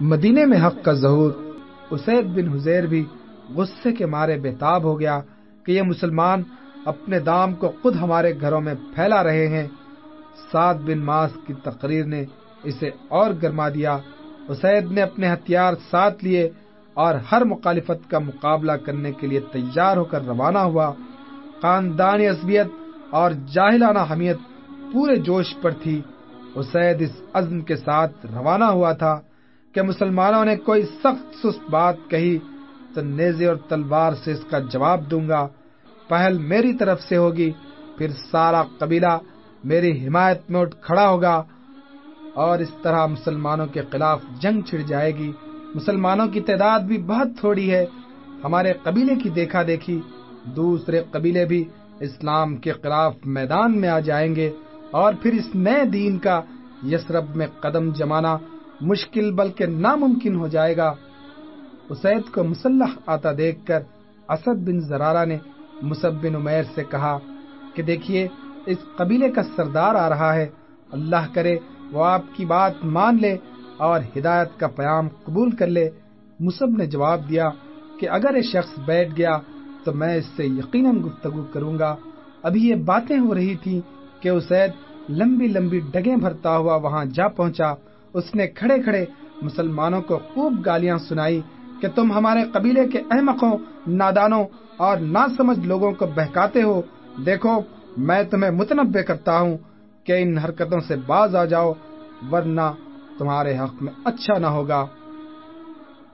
مدینے میں حق کا ظہور۔ اسید بن حزیر بھی غصے کے مارے بےتاب ہو گیا کہ یہ مسلمان اپنے دام کو خود ہمارے گھروں میں پھیلا رہے ہیں۔ سعد بن ماس کی تقریر نے اسے اور گرما دیا۔ اسید نے اپنے ہتھیار ساتھ لیے اور ہر مخالفت کا مقابلہ کرنے کے لیے تیار ہو کر روانہ ہوا۔ خاندانی عصبیت اور جاہلانہ حمیت پورے جوش پر تھی۔ اسید اس عزم کے ساتھ روانہ ہوا تھا۔ کہ مسلمانوں نے کوئی سخت سست بات کہی تو نیزے اور تلوار سے اس کا جواب دوں گا۔ پہل میری طرف سے ہوگی، پھر سارا قبیلہ میری حمایت میں اٹھ کھڑا ہوگا اور اس طرح مسلمانوں کے خلاف جنگ چھڑ جائے گی۔ مسلمانوں کی تعداد بھی بہت تھوڑی ہے۔ ہمارے قبیلے کی دیکھا دیکھی، دوسرے قبیلے بھی اسلام کے خلاف میدان میں آ جائیں گے اور پھر اس نئے دین کا یسرب میں قدم جمانا مشکل بلکہ ناممکن ہو جائے گا۔ اسید کو مسلح آتا دیکھ کر اسد بن زرارہ نے مصب بن عمیر سے کہا کہ دیکھیے، اس قبیلے کا سردار آ رہا ہے۔ اللہ کرے وہ آپ کی بات مان لے اور ہدایت کا پیام قبول کر لے۔ مصب نے جواب دیا کہ اگر یہ شخص بیٹھ گیا تو میں اس سے یقیناً گفتگو کروں گا۔ ابھی یہ باتیں ہو رہی تھی کہ اسید لمبی لمبی ڈگیں بھرتا ہوا وہاں جا پہنچا۔ اس نے کھڑے کھڑے مسلمانوں کو خوب گالیاں سنائی کہ تم ہمارے قبیلے کے احمقوں، نادانوں اور نہ سمجھ لوگوں کو بہکاتے ہو۔ دیکھو، میں تمہیں متنبع کرتا ہوں کہ ان حرکتوں سے باز آ جاؤ، ورنہ تمہارے حق میں اچھا نہ ہوگا۔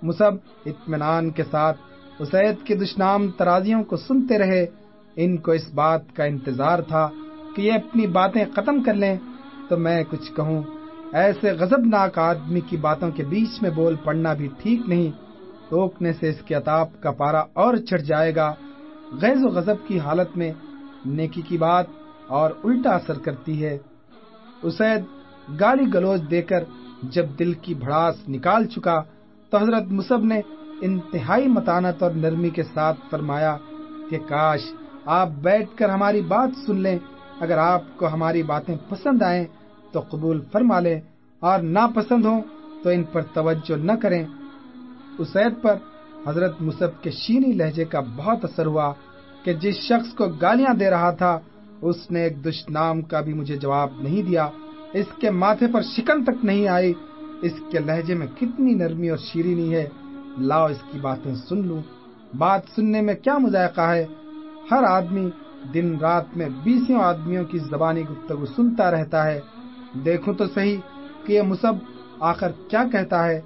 مصب اطمینان کے ساتھ اسید کی دشنام ترازیوں کو سنتے رہے۔ ان کو اس بات کا انتظار تھا کہ یہ اپنی باتیں ختم کر لیں۔ تو میں کچھ کہوں۔ ایسے غضبناک آدمی کی باتوں کے بیچ میں بول پڑنا بھی ٹھیک نہیں۔ روکنے سے اس کے اتاب کا پارا اور چڑھ جائے گا۔ غیظ و غضب کی حالت میں نیکی کی بات اور الٹا اثر کرتی ہے۔ اسید گالی گلوچ دے کر جب دل کی بھڑاس نکال چکا تو حضرت مصب نے انتہائی متانت اور نرمی کے ساتھ فرمایا کہ کاش آپ بیٹھ کر ہماری بات سن لیں۔ اگر آپ کو ہماری باتیں پسند آئیں تو قبول فرما لیں اور ناپسند ہوں تو ان پر توجہ نہ کریں۔ اسید پر حضرت مصب کے شینی لہجے کا بہت اثر ہوا کہ جس شخص کو گالیاں دے رہا تھا، اس نے ایک دشنام کا بھی مجھے جواب نہیں دیا۔ اس کے ماتھے پر شکن تک نہیں آئی۔ اس کے لہجے میں کتنی نرمی اور شیرینی ہے۔ لاؤ اس کی باتیں سن لوں۔ بات سننے میں کیا مذائقہ ہے؟ ہر آدمی دن رات میں بیسوں آدمیوں کی زبانی گفتگو سنتا رہتا ہے۔ دیکھوں تو صحیح کہ یہ مصب آخر کیا کہتا ہے۔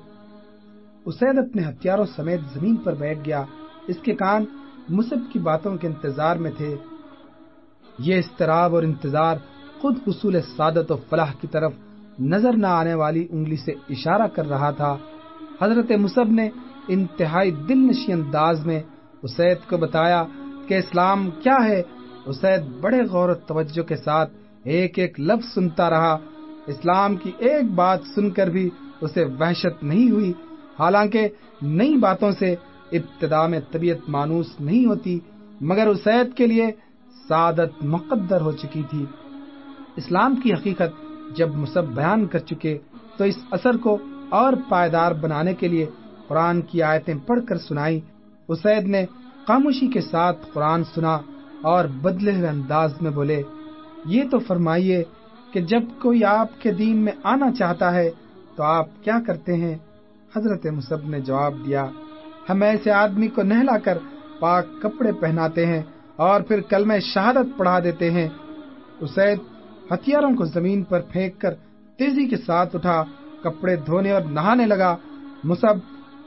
اسید اپنے ہتھیاروں سمیت زمین پر بیٹھ گیا۔ اس کے کان مصب کی باتوں کے انتظار میں تھے۔ یہ استراب اور انتظار خود حصول سعادت و فلاح کی طرف نظر نہ آنے والی انگلی سے اشارہ کر رہا تھا۔ حضرت مصب نے انتہائی دل نشی انداز میں اسید کو بتایا کہ اسلام کیا ہے۔ اسید بڑے غور و توجہ کے ساتھ ایک ایک لفظ سنتا رہا۔ اسلام کی ایک بات سن کر بھی اسے وحشت نہیں ہوئی۔ حالانکہ نئی باتوں سے ابتدا میں طبیعت مانوس نہیں ہوتی، مگر اسید کے لیے سعادت مقدر ہو چکی تھی۔ اسلام کی حقیقت جب مصب بیان کر چکے، تو اس اثر کو اور پائیدار بنانے کے لیے قرآن کی آیتیں پڑھ کر سنائی۔ اسید نے خاموشی کے ساتھ قرآن سنا اور بدلے ہوئے انداز میں بولے، یہ تو فرمائیے کہ جب کوئی آپ کے دین میں آنا چاہتا ہے تو آپ کیا کرتے ہیں؟ حضرت مصب نے جواب دیا، ہم ایسے آدمی کو نہلا کر پاک کپڑے پہناتے ہیں اور پھر کل شہادت پڑھا دیتے ہیں۔ اسید ہتھیاروں کو زمین پر پھینک کر تیزی کے ساتھ اٹھا، کپڑے دھونے اور نہانے لگا۔ مصب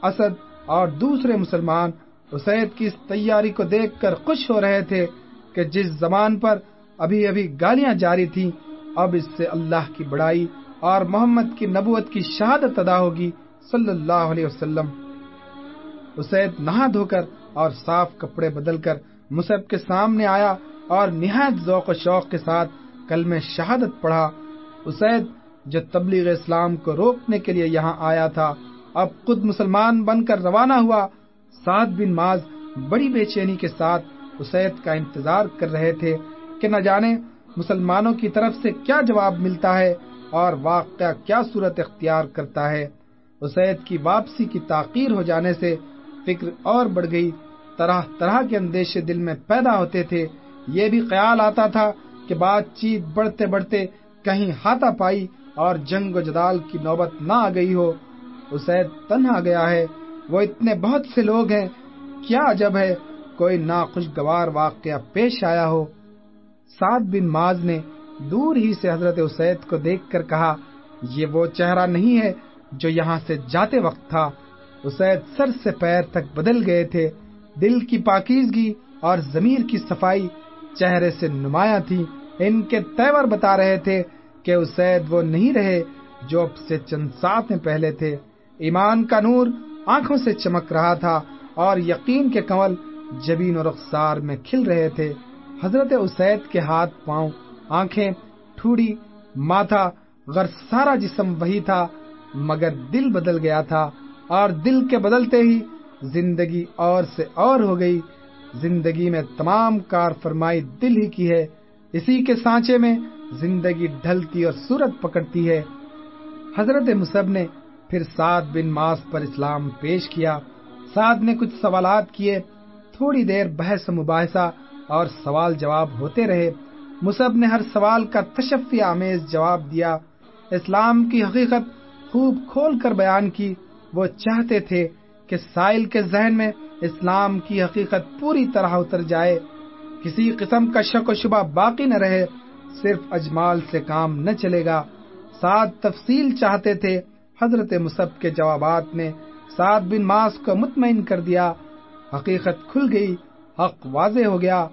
اسد اور دوسرے مسلمان اسید کی اس تیاری کو دیکھ کر خوش ہو رہے تھے کہ جس زمان پر ابھی ابھی گالیاں جاری تھیں اب اس سے اللہ کی بڑائی اور محمد کی نبوت کی شہادت ادا ہوگی، صلی اللہ علیہ وسلم۔ اسید نہا دھو کر اور صاف کپڑے بدل کر مصحف کے سامنے آیا اور نہایت ذوق و شوق کے ساتھ کل میں شہادت پڑھا۔ اسید جو تبلیغ اسلام کو روکنے کے لیے یہاں آیا تھا، اب خود مسلمان بن کر روانہ ہوا۔ سعد بن ماز بڑی بے چینی کے ساتھ اسید کا انتظار کر رہے تھے کہ نہ جانے مسلمانوں کی طرف سے کیا جواب ملتا ہے اور واقعہ کیا صورت اختیار کرتا ہے؟ اسید کی واپسی کی تاخیر ہو جانے سے فکر اور بڑھ گئی۔ طرح طرح کے اندیشے دل میں پیدا ہوتے تھے۔ یہ بھی خیال آتا تھا کہ بات چیت بڑھتے بڑھتے کہیں ہاتھا پائی اور جنگ و جدال کی نوبت نہ آ گئی ہو۔ اسید تنہا گیا ہے۔ وہ اتنے بہت سے لوگ ہیں۔ کیا عجب ہے۔ کوئی ناخوشگوار واقعہ پیش آیا ہو۔ سعد بن ماز نے دور ہی سے حضرت اسید کو دیکھ کر کہا، یہ وہ چہرہ نہیں ہے جو یہاں سے جاتے وقت تھا۔ اسید سر سے پیر تک بدل گئے تھے، دل کی پاکیزگی اور ضمیر کی صفائی چہرے سے نمایاں تھی۔ ان کے تیور بتا رہے تھے کہ اسید وہ نہیں رہے جو اب سے چند ساتھ پہلے تھے۔ ایمان کا نور آنکھوں سے چمک رہا تھا اور یقین کے کمل جبین و رخسار میں کھل رہے تھے۔ حضرت اسید کے ہاتھ پاؤں، آنکھیں، ٹھوڑی ماتھا، غر سارا جسم وہی تھا، مگر دل بدل گیا تھا، اور دل کے بدلتے ہی زندگی اور سے اور ہو گئی۔ زندگی میں تمام کار فرمائی دل ہی کی ہے۔ اسی کے سانچے میں زندگی ڈھلتی اور صورت پکڑتی ہے۔ حضرت مصب نے پھر سعد بن ماس پر اسلام پیش کیا۔ سعد نے کچھ سوالات کیے، تھوڑی دیر بحث مباحثہ اور سوال جواب ہوتے رہے۔ مصب نے ہر سوال کا تشفی آمیز جواب دیا۔ اسلام کی حقیقت خوب کھول کر بیان کی۔ وہ چاہتے تھے کہ سائل کے ذہن میں اسلام کی حقیقت پوری طرح اتر جائے۔ کسی قسم کا شک و شبہ باقی نہ رہے۔ صرف اجمال سے کام نہ چلے گا۔ سعد تفصیل چاہتے تھے۔ حضرت مصب کے جوابات نے سعد بن ماس کو مطمئن کر دیا۔ حقیقت کھل گئی۔ حق واضح ہو گیا،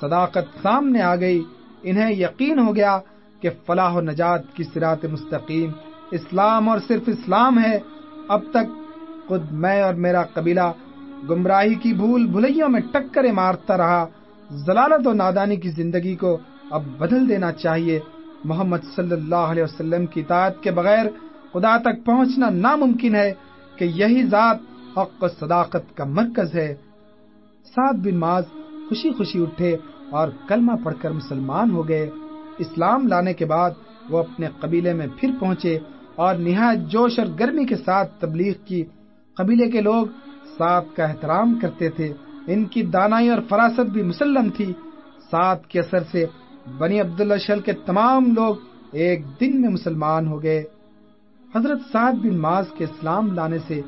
صداقت سامنے آ گئی، انہیں یقین ہو گیا کہ فلاح و نجات کی سرات مستقیم اسلام اور صرف اسلام ہے۔ اب تک خود میں اور میرا قبیلہ گمراہی کی بھول بھلیوں میں ٹکرے مارتا رہا۔ ضلالت و نادانی کی زندگی کو اب بدل دینا چاہیے۔ محمد صلی اللہ علیہ وسلم کی اطاعت کے بغیر خدا تک پہنچنا ناممکن ہے کہ یہی ذات حق و صداقت کا مرکز ہے۔ سعد بن ماز خوشی خوشی اٹھے اور کلمہ پڑھ کر مسلمان ہو گئے۔ اسلام لانے کے بعد وہ اپنے قبیلے میں پھر پہنچے اور نہایت جوش اور گرمی کے ساتھ تبلیغ کی۔ قبیلے کے لوگ سعد کا احترام کرتے تھے۔ ان کی دانائی اور فراست بھی مسلم تھی۔ سعد کے اثر سے بنی عبداللہ شل کے تمام لوگ ایک دن میں مسلمان ہو گئے۔ حضرت سعد بن ماز کے اسلام لانے سے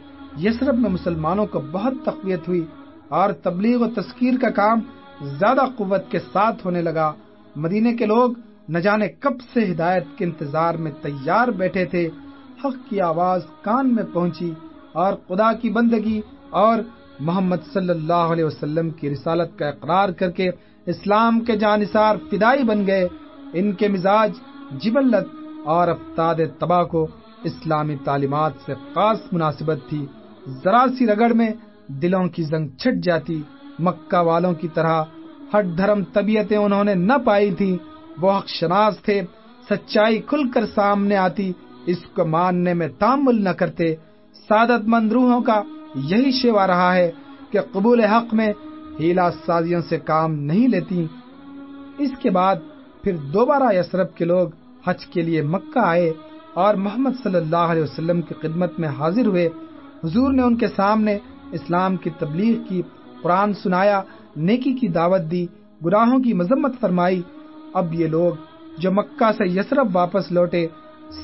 یسرب میں مسلمانوں کو بہت تقویت ہوئی۔ اور تبلیغ و تذکیر کا کام زیادہ قوت کے ساتھ ہونے لگا۔ مدینے کے لوگ نہ جانے کب سے ہدایت کے انتظار میں تیار بیٹھے تھے۔ حق کی آواز کان میں پہنچی اور خدا کی بندگی اور محمد صلی اللہ علیہ وسلم کی رسالت کا اقرار کر کے اسلام کے جانصار فدائی بن گئے۔ ان کے مزاج جبلت اور افتاد تباہ کو اسلامی تعلیمات سے خاص مناسبت تھی۔ ذرا سی رگڑ میں دلوں کی زنگ چھٹ جاتی، مکہ والوں کی طرح ہٹ دھرم طبیعتیں انہوں نے نہ پائی تھی وہ حق شناس تھے، سچائی کھل کر سامنے آتی۔ اس کو ماننے میں تعمل نہ کرتے۔ سعادت مند روحوں کا یہی شیوا رہا ہے کہ قبول حق میں ہیلا سازیوں سے کام نہیں لیتی۔ اس کے بعد پھر دوبارہ یسرب کے لوگ حج کے لیے مکہ آئے اور محمد صلی اللہ علیہ وسلم کی خدمت میں حاضر ہوئے۔ حضور نے ان کے سامنے اسلام کی تبلیغ کی قرآن سنایا، نیکی کی دعوت دی، گناہوں کی مذمت فرمائی۔ اب یہ لوگ جو مکہ سے یسرب واپس لوٹے،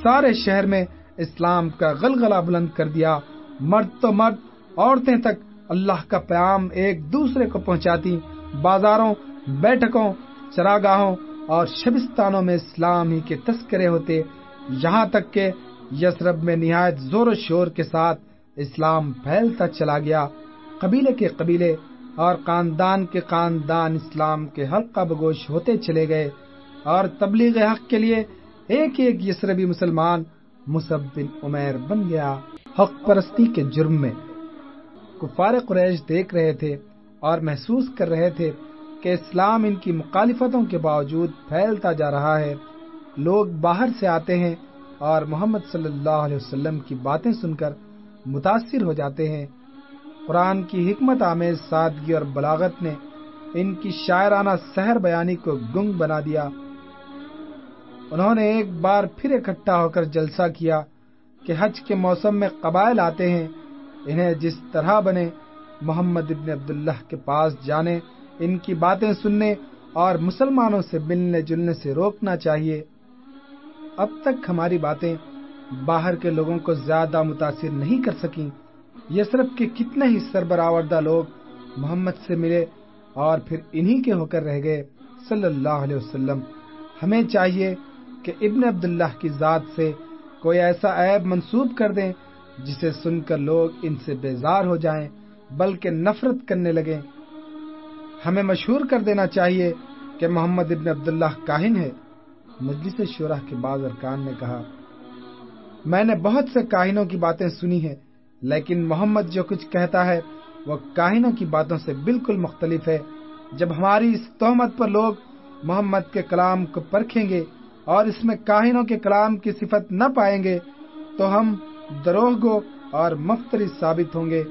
سارے شہر میں اسلام کا غلغلہ بلند کر دیا۔ مرد تو مرد، عورتیں تک اللہ کا پیام ایک دوسرے کو پہنچاتی۔ بازاروں، بیٹھکوں، چراگاہوں اور شبستانوں میں اسلام ہی کے تذکرے ہوتے۔ یہاں تک کہ یسرب میں نہایت زور و شور کے ساتھ اسلام پھیلتا چلا گیا۔ قبیلے کے قبیلے اور خاندان کے خاندان اسلام کے حلقہ بگوش ہوتے چلے گئے۔ اور تبلیغ حق کے لیے ایک ایک یسربی مسلمان مصب بن عمیر بن گیا۔ حق پرستی کے جرم میں کفار قریش دیکھ رہے تھے اور محسوس کر رہے تھے کہ اسلام ان کی مخالفتوں کے باوجود پھیلتا جا رہا ہے۔ لوگ باہر سے آتے ہیں اور محمد صلی اللہ علیہ وسلم کی باتیں سن کر متاثر ہو جاتے ہیں۔ قرآن کی حکمت آمیز سادگی اور بلاغت نے ان کی شاعرانہ سحر بیانی کو گنگ بنا دیا۔ انہوں نے ایک بار پھر اکٹھا ہو کر جلسہ کیا کہ حج کے موسم میں قبائل آتے ہیں، انہیں جس طرح بنے، محمد ابن عبداللہ کے پاس جانے، ان کی باتیں سننے اور مسلمانوں سے ملنے جلنے سے روکنا چاہیے۔ اب تک ہماری باتیں باہر کے لوگوں کو زیادہ متاثر نہیں کر سکیں۔ یسرف کے کتنے ہی سربراوردہ لوگ محمد سے ملے اور پھر انہی کے ہو کر رہ گئے۔ صلی اللہ علیہ وسلم، ہمیں چاہیے کہ ابن عبداللہ کی ذات سے کوئی ایسا عیب منسوب کر دیں جسے سن کر لوگ ان سے بیزار ہو جائیں، بلکہ نفرت کرنے لگیں۔ ہمیں مشہور کر دینا چاہیے کہ محمد ابن عبداللہ کاہن ہے۔ مجلس شورہ کے بعض ارکان نے کہا میں نے بہت سے کاہنوں کی باتیں سنی ہیں، لیکن محمد جو کچھ کہتا ہے، وہ کاہنوں کی باتوں سے بالکل مختلف ہے۔ جب ہماری اس تہمت پر لوگ محمد کے کلام کو پرکھیں گے اور اس میں کاہنوں کے کلام کی صفت نہ پائیں گے، تو ہم دروہ گو اور مفتری ثابت ہوں گے۔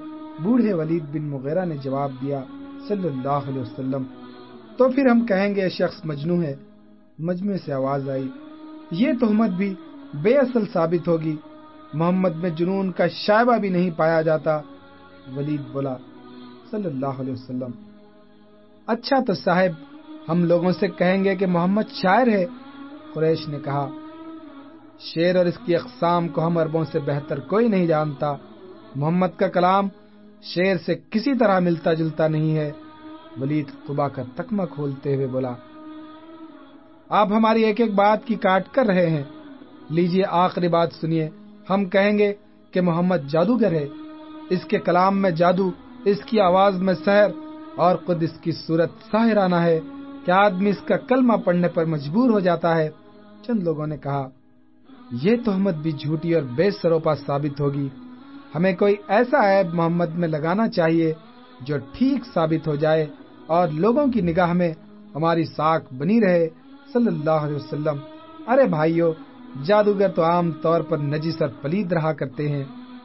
بوڑھے ولید بن مغیرہ نے جواب دیا صلی اللہ علیہ وسلم۔ تو پھر ہم کہیں گے، شخص مجنو ہے۔ مجمع سے آواز آئی۔ یہ تہمت بھی بے اصل ثابت ہوگی۔ محمد میں جنون کا شائبہ بھی نہیں پایا جاتا۔ ولید بولا، صلی اللہ علیہ وسلم۔ اچھا تو صاحب، ہم لوگوں سے کہیں گے کہ محمد شاعر ہے۔ قریش نے کہا شیر اور اس کی اقسام کو ہم عربوں سے بہتر کوئی نہیں جانتا۔ محمد کا کلام شیر سے کسی طرح ملتا جلتا نہیں ہے۔ ولید قبا کا تکمہ کھولتے ہوئے بولا، آپ ہماری ایک ایک بات کی کاٹ کر رہے ہیں۔ لیجیے آخری بات سنیے۔ ہم کہیں گے کہ محمد جادوگر ہے۔ اس کے کلام میں جادو، اس کی آواز میں سحر اور خود اس کی صورت ساحرانہ ہے۔ کہ آدمی اس کا کلمہ پڑھنے پر مجبور ہو جاتا ہے؟ چند لوگوں نے کہا، یہ تہمت بھی جھوٹی اور بے سروپا ثابت ہوگی۔ ہمیں کوئی ایسا عیب محمد میں لگانا چاہیے جو ٹھیک ثابت ہو جائے اور لوگوں کی نگاہ میں ہماری ساکھ بنی رہے۔ صلی اللہ علیہ وسلم۔ ارے بھائیو جادوگر تو عام طور پر نجیس اور پلید رہا کرتے ہیں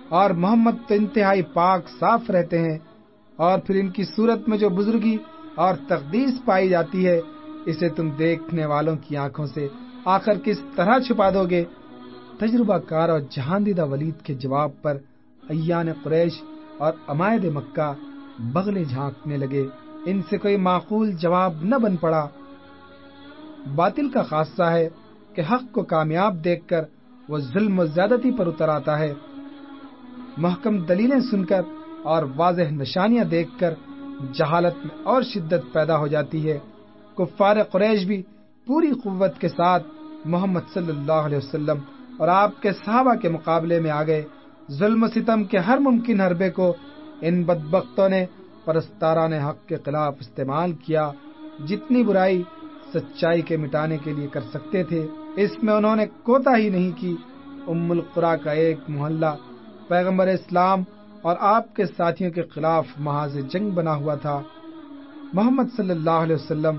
اور محمد تو انتہائی پاک صاف رہتے ہیں اور پھر ان کی صورت میں جو بزرگی اور تقدیس پائی جاتی ہے، اسے تم دیکھنے والوں کی آنکھوں سے آخر کس طرح چھپا دو گے؟ تجربہ کار اور جہاندیدہ ولید کے جواب پر ایان قریش اور امائد مکہ بغلے جھانکنے لگے۔ ان سے کوئی معقول جواب نہ بن پڑا۔ باطل کا خاصہ ہے کہ حق کو کامیاب دیکھ کر وہ ظلم و زیادتی پر اتر آتا ہے۔ محکم دلیلیں سن کر اور واضح نشانیاں دیکھ کر جہالت میں اور شدت پیدا ہو جاتی ہے۔ کفار قریش بھی پوری قوت کے ساتھ محمد صلی اللہ علیہ وسلم اور آپ کے صحابہ کے مقابلے میں آ گئے۔ ظلم و ستم کے ہر ممکن حربے کو ان بدبختوں نے، پرستاران حق کے خلاف استعمال کیا۔ جتنی برائی سچائی کے مٹانے کے لیے کر سکتے تھے۔ اس میں انہوں نے کوتا ہی نہیں کی، ام القرا کا ایک محلہ۔ پیغمبر اسلام اور آپ کے ساتھیوں کے خلاف محاذ جنگ بنا ہوا تھا۔ محمد صلی اللہ علیہ وسلم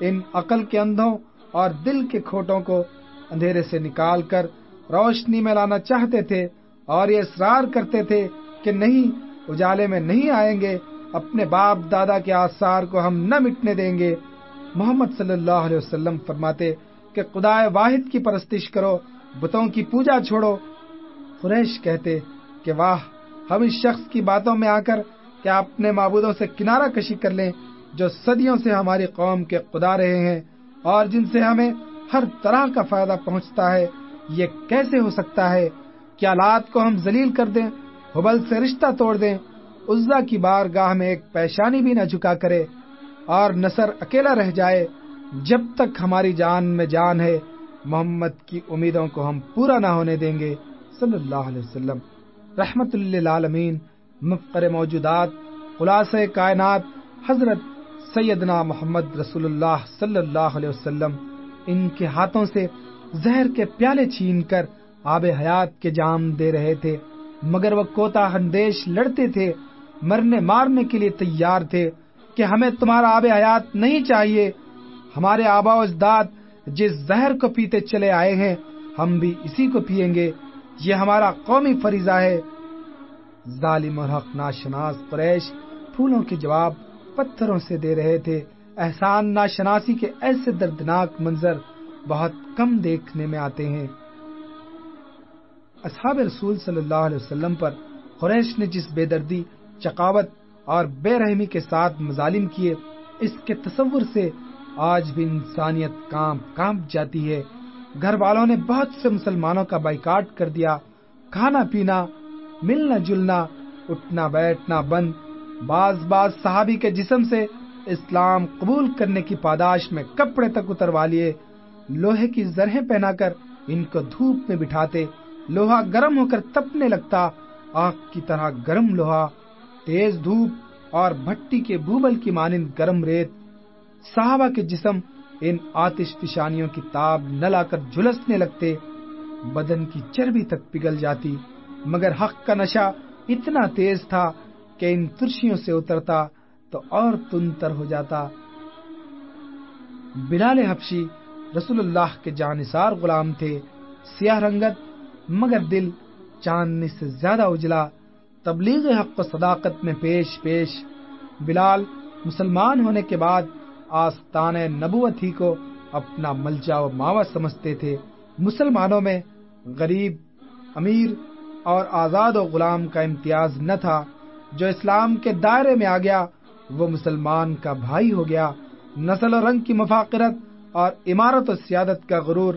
ان عقل کے اندھوں اور دل کے کھوٹوں کو اندھیرے سے نکال کر روشنی میں لانا چاہتے تھے اور یہ اصرار کرتے تھے کہ نہیں، اجالے میں نہیں آئیں گے، اپنے باپ دادا کے آثار کو ہم نہ مٹنے دیں گے۔ محمد صلی اللہ علیہ وسلم فرماتے کہ خدا واحد کی پرستش کرو، بتوں کی پوجا چھوڑو۔ قریش کہتے کہ واہ، ہم اس شخص کی باتوں میں آ کر کیا اپنے معبودوں سے کنارہ کشی کر لیں جو صدیوں سے ہماری قوم کے خدا رہے ہیں اور جن سے ہمیں ہر طرح کا فائدہ پہنچتا ہے؟ یہ کیسے ہو سکتا ہے؟ کیا لات کو ہم ذلیل کر دیں حبل سے رشتہ توڑ دیں؟ عزا کی بار گاہ میں ایک پیشانی بھی نہ جھکا کرے اور نصر اکیلا رہ جائے۔ جب تک ہماری جان میں جان ہے، محمد کی امیدوں کو ہم پورا نہ ہونے دیں گے۔ صلی اللہ علیہ وسلم۔ رحمت للعالمین مفقر موجودات خلاص کائنات، حضرت سیدنا محمد رسول اللہ صلی اللہ علیہ وسلم۔ ان کے ہاتھوں سے زہر کے پیالے چھین کر آب حیات کے جام دے رہے تھے، مگر وہ کوتا ہندیش لڑتے تھے، مرنے مارنے کے لیے تیار تھے کہ ہمیں تمہارا آب حیات نہیں چاہیے۔ ہمارے آبا و اجداد جس زہر کو پیتے چلے آئے ہیں، ہم بھی اسی کو پیئیں گے۔ یہ ہمارا قومی فریضہ ہے۔ ظالم اور حق ناشناس قریش پھولوں کے جواب پتھروں سے دے رہے تھے۔ احسان ناشناسی کے ایسے دردناک منظر بہت کم دیکھنے میں آتے ہیں۔ اصحاب رسول صلی اللہ علیہ وسلم پر قریش نے جس بے دردی چکاوت اور بے رحمی کے ساتھ مظالم کیے، اس کے تصور سے آج بھی انسانیت کام کام جاتی ہے۔ گھر والوں نے بہت سے مسلمانوں کا بائیکاٹ کر دیا۔ کھانا پینا، ملنا جلنا، اٹھنا بیٹھنا بند۔ بعض بعض صحابی کے جسم سے اسلام قبول کرنے کی پاداش میں کپڑے تک اتروا لیے۔ لوہے کی زرہیں پہنا کر ان کو دھوپ میں بٹھاتے۔ لوہا گرم ہو کر تپنے لگتا۔ آگ کی طرح گرم لوہا۔ تیز دھوپ اور بھٹی کے بوبل کی مانند گرم ریت۔ صحابہ کے جسم ان آتش فشانیوں کی تاب نہ لا کر جھلسنے لگتے، بدن کی چربی تک پگل جاتی، مگر حق کا نشہ اتنا تیز تھا کہ ان ترشیوں سے اترتا تو اور تنتر ہو جاتا۔ بلال حبشی رسول اللہ کے جانسار غلام تھے، سیاہ رنگت، مگر دل چاندنی سے زیادہ اجلا، تبلیغ حق و صداقت میں پیش پیش۔ بلال مسلمان ہونے کے بعد آستان نبوت ہی کو اپنا ملجا و ماوا سمجھتے تھے۔ مسلمانوں میں غریب، امیر اور آزاد و غلام کا امتیاز نہ تھا۔ جو اسلام کے دائرے میں آ گیا، وہ مسلمان کا بھائی ہو گیا۔ نسل و رنگ کی مفاقرت اور عمارت و سیادت کا غرور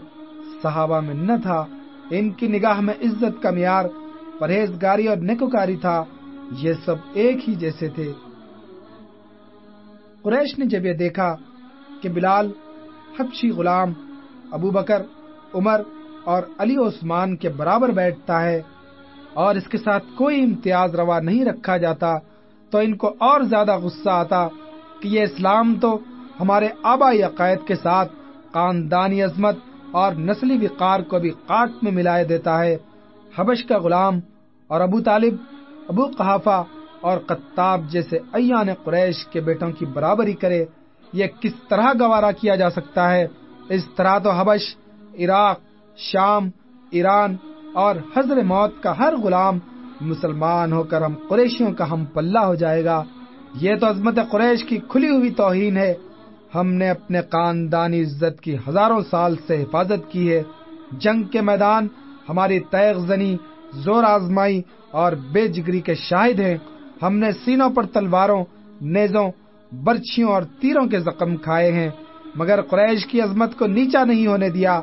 صحابہ میں نہ تھا۔ ان کی نگاہ میں عزت کا معیار، پرہیزگاری اور نکوکاری تھا۔ یہ سب ایک ہی جیسے تھے۔ قریش نے جب یہ دیکھا کہ بلال، حبشی غلام، ابو بکر، عمر اور علی عثمان کے برابر بیٹھتا ہے اور اس کے ساتھ کوئی امتیاز روا نہیں رکھا جاتا، تو ان کو اور زیادہ غصہ آتا کہ یہ اسلام تو ہمارے آبائی عقائد کے ساتھ خاندانی عظمت اور نسلی وقار کو بھی کاٹ میں ملائے دیتا ہے۔ حبش کا غلام اور ابو طالب، ابو قحافہ اور قطاب جیسے ایان قریش کے بیٹوں کی برابری کرے، یہ کس طرح گوارا کیا جا سکتا ہے؟ اس طرح تو حبش، عراق، شام، ایران اور حضر موت کا ہر غلام مسلمان ہو کر ہم قریشیوں کا ہم پلہ ہو جائے گا۔ یہ تو عظمت قریش کی کھلی ہوئی توہین ہے۔ ہم نے اپنے خاندانی عزت کی ہزاروں سال سے حفاظت کی ہے۔ جنگ کے میدان ہماری تیغ زنی، زور آزمائی اور بے جگری کے شاہد ہیں۔ ہم نے سینوں پر تلواروں، نیزوں، برچھیوں اور تیروں کے زخم کھائے ہیں۔ مگر قریش کی عظمت کو نیچا نہیں ہونے دیا۔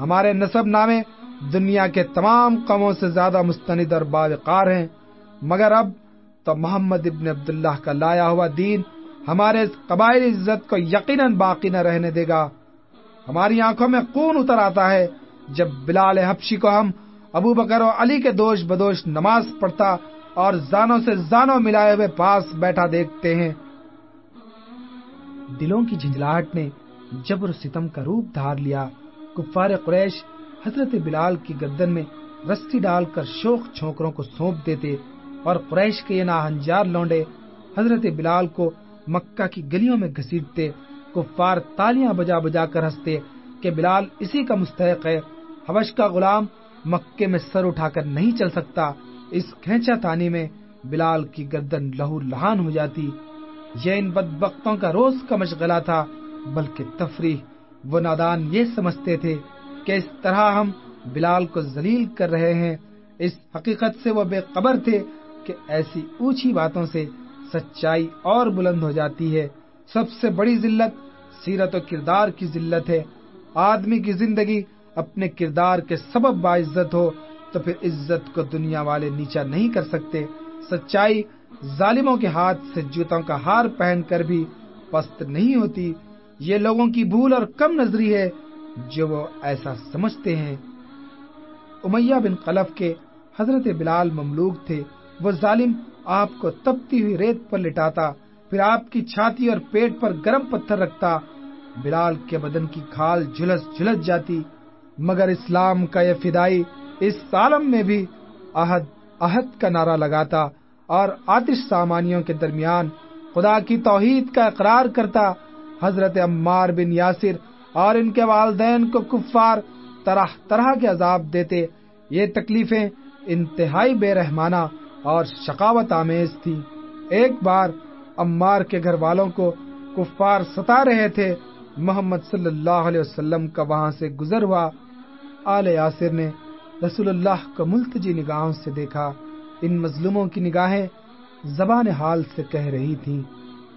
ہمارے نصب نامے دنیا کے تمام قوموں سے زیادہ مستند اور باوقار ہیں۔ مگر اب تو محمد ابن عبداللہ کا لایا ہوا دین ہمارے قبائلی عزت کو یقیناً باقی نہ رہنے دے گا۔ ہماری آنکھوں میں خون اتر آتا ہے۔ جب بلال حبشی کو ہم ابو بکر و علی کے دوش بدوش نماز پڑھتا اور زانوں سے زانوں ملائے ہوئے پاس بیٹھا دیکھتے ہیں۔ دلوں کی جھنجلاہٹ نے جبر ستم کا روپ دھار لیا۔ کفار قریش حضرت بلال کی گردن میں رسی ڈال کر شوق چھوکروں کو سونپ دیتے اور قریش کے یہ ناہنجار لونڈے حضرت بلال کو مکہ کی گلیوں میں گھسیٹتے، کفار تالیاں بجا بجا کر ہنستے کہ بلال اسی کا مستحق ہے۔ حبش کا غلام مکے میں سر اٹھا کر نہیں چل سکتا۔ اس کھینچا تانی میں بلال کی گردن لہو لہان ہو جاتی۔ یہ ان بدبختوں کا روز کا مشغلہ تھا، بلکہ تفریح۔ وہ نادان یہ سمجھتے تھے کہ اس طرح ہم بلال کو ذلیل کر رہے ہیں۔ اس حقیقت سے وہ بے قبر تھے کہ ایسی اونچی باتوں سے سچائی اور بلند ہو جاتی ہے۔ سب سے بڑی ذلت سیرت و کردار کی ذلت ہے۔ آدمی کی زندگی اپنے کردار کے سبب باعزت ہو تو پھر عزت کو دنیا والے نیچا نہیں کر سکتے۔ سچائی ظالموں کے ہاتھ سے جوتوں کا ہار پہن کر بھی پست نہیں ہوتی۔ یہ لوگوں کی بھول اور کم نظری ہے جو وہ ایسا سمجھتے ہیں۔ امیہ بن قلف کے حضرت بلال مملوک تھے۔ وہ ظالم آپ کو تپتی ہوئی ریت پر لٹاتا، پھر آپ کی چھاتی اور پیٹ پر گرم پتھر رکھتا۔ بلال کے بدن کی کھال جھلس جھلس جاتی، مگر اسلام کا یہ فدائی اس عالم میں بھی عہد عہد کا نعرہ لگاتا اور آتش سامانیوں کے درمیان خدا کی توحید کا اقرار کرتا۔ حضرت عمار بن یاسر اور ان کے والدین کو کفار طرح طرح کے عذاب دیتے۔ یہ تکلیفیں انتہائی بے رحمانہ اور شقاوت آمیز تھی۔ ایک بار عمار کے گھر والوں کو کفار ستا رہے تھے۔ محمد صلی اللہ علیہ وسلم کا وہاں سے گزر ہوا۔ آل یاسر نے رسول اللہ کو ملتجی نگاہوں سے دیکھا۔ ان مظلوموں کی نگاہیں زبان حال سے کہہ رہی تھی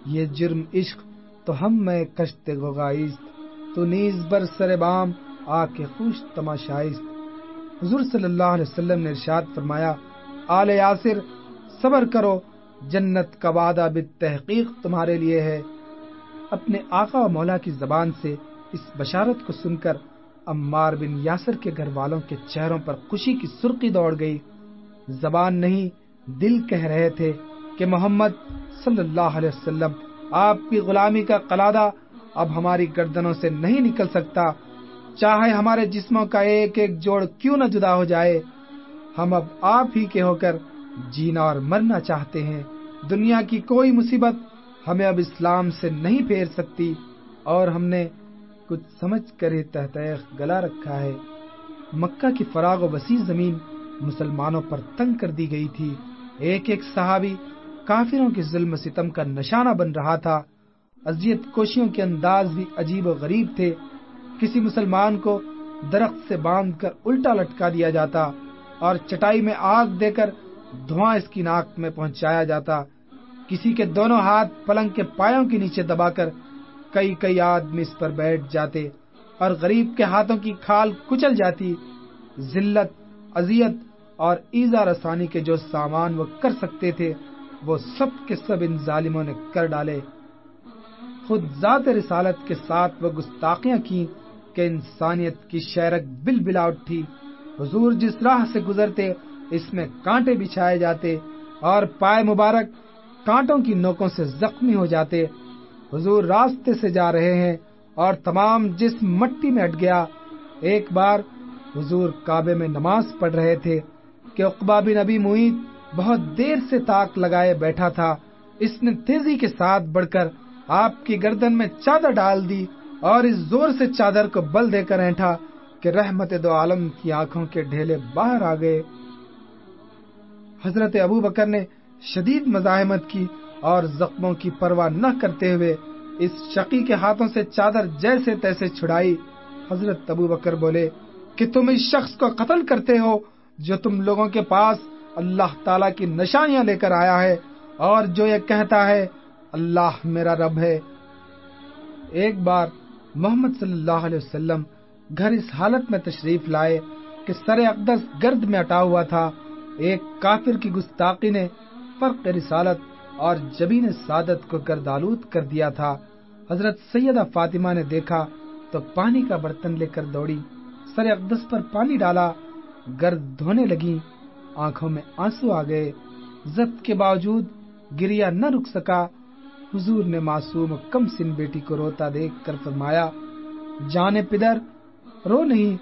یہ جرم عشق تو ہم میں کشت گوگائست تو نیز بر سر بام آ کے خوش تماشائست حضور صلی اللہ علیہ وسلم نے ارشاد فرمایا، آل یاسر، صبر کرو، جنت کا وعدہ بالتحقیق تمہارے لیے ہے۔ اپنے آقا و مولا کی زبان سے اس بشارت کو سن کر عمار بن یاسر کے گھر والوں کے چہروں پر خوشی کی سرخی دوڑ گئی۔ زبان نہیں، دل کہہ رہے تھے کہ محمد صلی اللہ علیہ وسلم، آپ کی غلامی کا قلادہ اب ہماری گردنوں سے نہیں نکل سکتا۔ چاہے ہمارے جسموں کا ایک ایک جوڑ کیوں نہ جدا ہو جائے۔ ہم اب آپ ہی کے ہو کر جینا اور مرنا چاہتے ہیں۔ دنیا کی کوئی مصیبت ہمیں اب اسلام سے نہیں پھیر سکتی اور ہم نے کچھ سمجھ کر ہی گلا رکھا ہے۔ مکہ کی فراغ و وسیع زمین مسلمانوں پر تنگ کر دی گئی تھی۔ ایک ایک صحابی کافروں کے ظلم ستم کا نشانہ بن رہا تھا۔ اذیت کوشیوں کے انداز بھی عجیب و غریب تھے۔ کسی مسلمان کو درخت سے باندھ کر الٹا لٹکا دیا جاتا اور چٹائی میں آگ دے کر دھواں اس کی ناک میں پہنچایا جاتا۔ کسی کے دونوں ہاتھ پلنگ کے پایوں کے نیچے دبا کر کئی کئی آدمی اس پر بیٹھ جاتے اور غریب کے ہاتھوں کی کھال کچل جاتی، ذلت، اذیت اور ایزا رسانی کے جو سامان وہ کر سکتے تھے، وہ سب کے سب ان ظالموں نے کر ڈالے۔ خود ذات رسالت کے ساتھ وہ گستاخیاں کی کہ انسانیت کی شیرک بل بلا اٹھی۔ حضور جس راہ سے گزرتے، اس میں کانٹے بچھائے جاتے اور پائے مبارک کانٹوں کی نوکوں سے زخمی ہو جاتے۔ حضور راستے سے جا رہے ہیں اور تمام جس مٹی میں اٹ گیا۔ ایک بار حضور کعبے میں نماز پڑھ رہے تھے کہ اقبا بن نبی معید بہت دیر سے تاک لگائے بیٹھا تھا۔ اس نے تیزی کے ساتھ بڑھ کر آپ کی گردن میں چادر ڈال دی اور اس زور سے چادر کو بل دے کر اینٹا کہ رحمت دو عالم کی آنکھوں کے ڈھیلے باہر آ گئے۔ حضرت ابو بکر نے شدید مزاحمت کی اور زخموں کی پرواہ نہ کرتے ہوئے اس شقی کے ہاتھوں سے چادر جیسے تیسے چھڑائی۔ حضرت ابو بکر بولے، کہ تم اس شخص کو قتل کرتے ہو جو تم لوگوں کے پاس اللہ تعالی کی نشانیاں لے کر آیا ہے اور جو یہ کہتا ہے، اللہ میرا رب ہے۔ ایک بار محمد صلی اللہ علیہ وسلم گھر اس حالت میں تشریف لائے کہ سر اقدس گرد میں اٹا ہوا تھا۔ ایک کافر کی گستاخی نے فرق رسالت اور جبین سعادت کو گردالود کر دیا تھا، حضرت سیدہ فاطمہ نے دیکھا تو پانی کا برتن لے کر دوڑی، سر اقدس پر پانی ڈالا، گرد دھونے لگی، آنکھوں میں آنسو آ گئے، ضبط کے باوجود گریا نہ رک سکا۔ حضور نے معصوم کم سن بیٹی کو روتا دیکھ کر فرمایا جانے پدر، رو نہیں،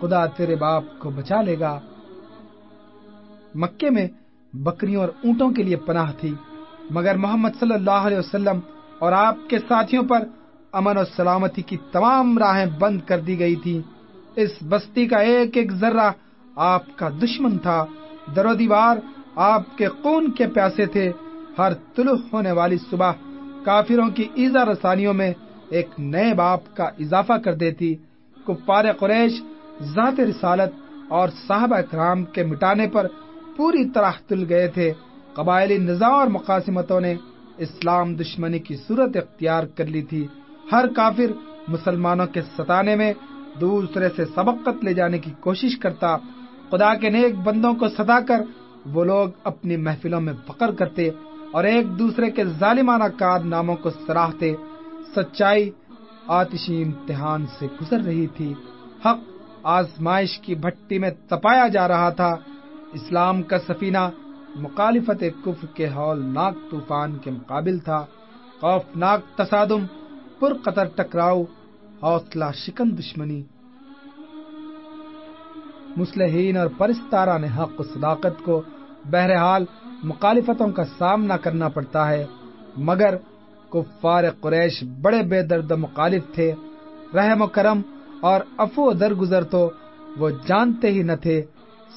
خدا تیرے باپ کو بچا لے گا۔ مکے میں بکریوں اور اونٹوں کے لیے پناہ تھی۔ مگر محمد صلی اللہ علیہ وسلم اور آپ کے ساتھیوں پر امن و سلامتی کی تمام راہیں بند کر دی گئی تھی اس بستی کا ایک ایک ذرہ آپ کا دشمن تھا۔ درو دیوار آپ کے خون کے پیاسے تھے۔ ہر طلوع ہونے والی صبح کافروں کی ایزا رسانیوں میں ایک نئے باپ کا اضافہ کر دیتی۔ کفار قریش ذات رسالت اور صاحب اکرام کے مٹانے پر پوری طرح تل گئے تھے۔ قبائلی نظام اور مقاصمتوں نے اسلام دشمنی کی صورت اختیار کر لی تھی۔ ہر کافر مسلمانوں کے ستانے میں دوسرے سے سبقت لے جانے کی کوشش کرتا۔ خدا کے نیک بندوں کو ستا کر وہ لوگ اپنی محفلوں میں فقر کرتے اور ایک دوسرے کے ظالمانہ کار ناموں کو سراہتے۔ سچائی آتشی امتحان سے گزر رہی تھی۔ حق آزمائش کی بھٹی میں تپایا جا رہا تھا۔ اسلام کا سفینہ مخالفت کفر کے ہول ناک طوفان کے مقابل تھا۔ خوفناک تصادم، پر قطر ٹکراؤ، حوصلہ شکن دشمنی۔ مسلحین اور پرستارہ نے حق و صداقت کو بہرحال مخالفتوں کا سامنا کرنا پڑتا ہے۔ مگر کفار قریش بڑے بے درد مخالف تھے۔ رحم و کرم اور افو درگزر تو وہ جانتے ہی نہ تھے۔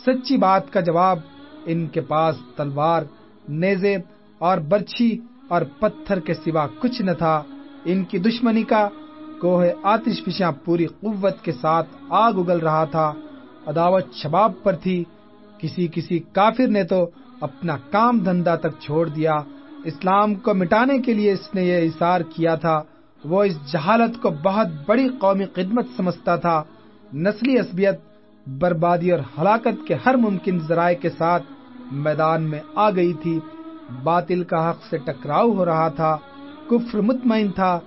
سچی بات کا جواب ان کے پاس تلوار، نیزے اور برچھی اور پتھر کے سوا کچھ نہ تھا۔ ان کی دشمنی کا کوہ آتش فشاں پوری قوت کے ساتھ آگ اگل رہا تھا۔ عداوت شباب پر تھی۔ کسی کسی کافر نے تو اپنا کام دھندا تک چھوڑ دیا۔ اسلام کو مٹانے کے لیے اس نے یہ اثار کیا تھا۔ وہ اس جہالت کو بہت بڑی قومی خدمت سمجھتا تھا۔ نسلی عصبیت بربادی اور ہلاکت کے ہر ممکن ذرائع کے ساتھ میدان میں آ گئی تھی۔ باطل کا حق سے ٹکراؤ ہو رہا تھا۔ کفر مطمئن تھا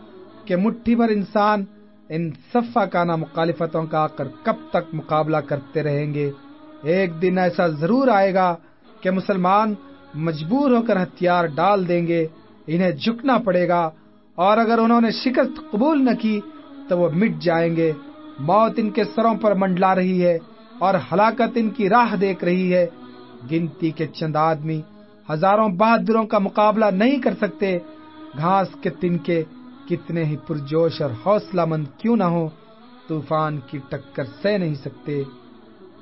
کہ مٹھی بھر انسان ان صفا کانا مخالفتوں کا آ کر کب تک مقابلہ کرتے رہیں گے۔ ایک دن ایسا ضرور آئے گا کہ مسلمان مجبور ہو کر ہتھیار ڈال دیں گے، انہیں جھکنا پڑے گا اور اگر انہوں نے شکست قبول نہ کی تو وہ مٹ جائیں گے۔ موت ان کے سروں پر منڈلا رہی ہے اور ہلاکت ان کی راہ دیکھ رہی ہے۔ گنتی کے چند آدمی ہزاروں بہادروں کا مقابلہ نہیں کر سکتے۔ گھاس کے تن کے کتنے ہی پرجوش اور حوصلہ مند کیوں نہ ہو طوفان کی ٹکر سہ نہیں سکتے۔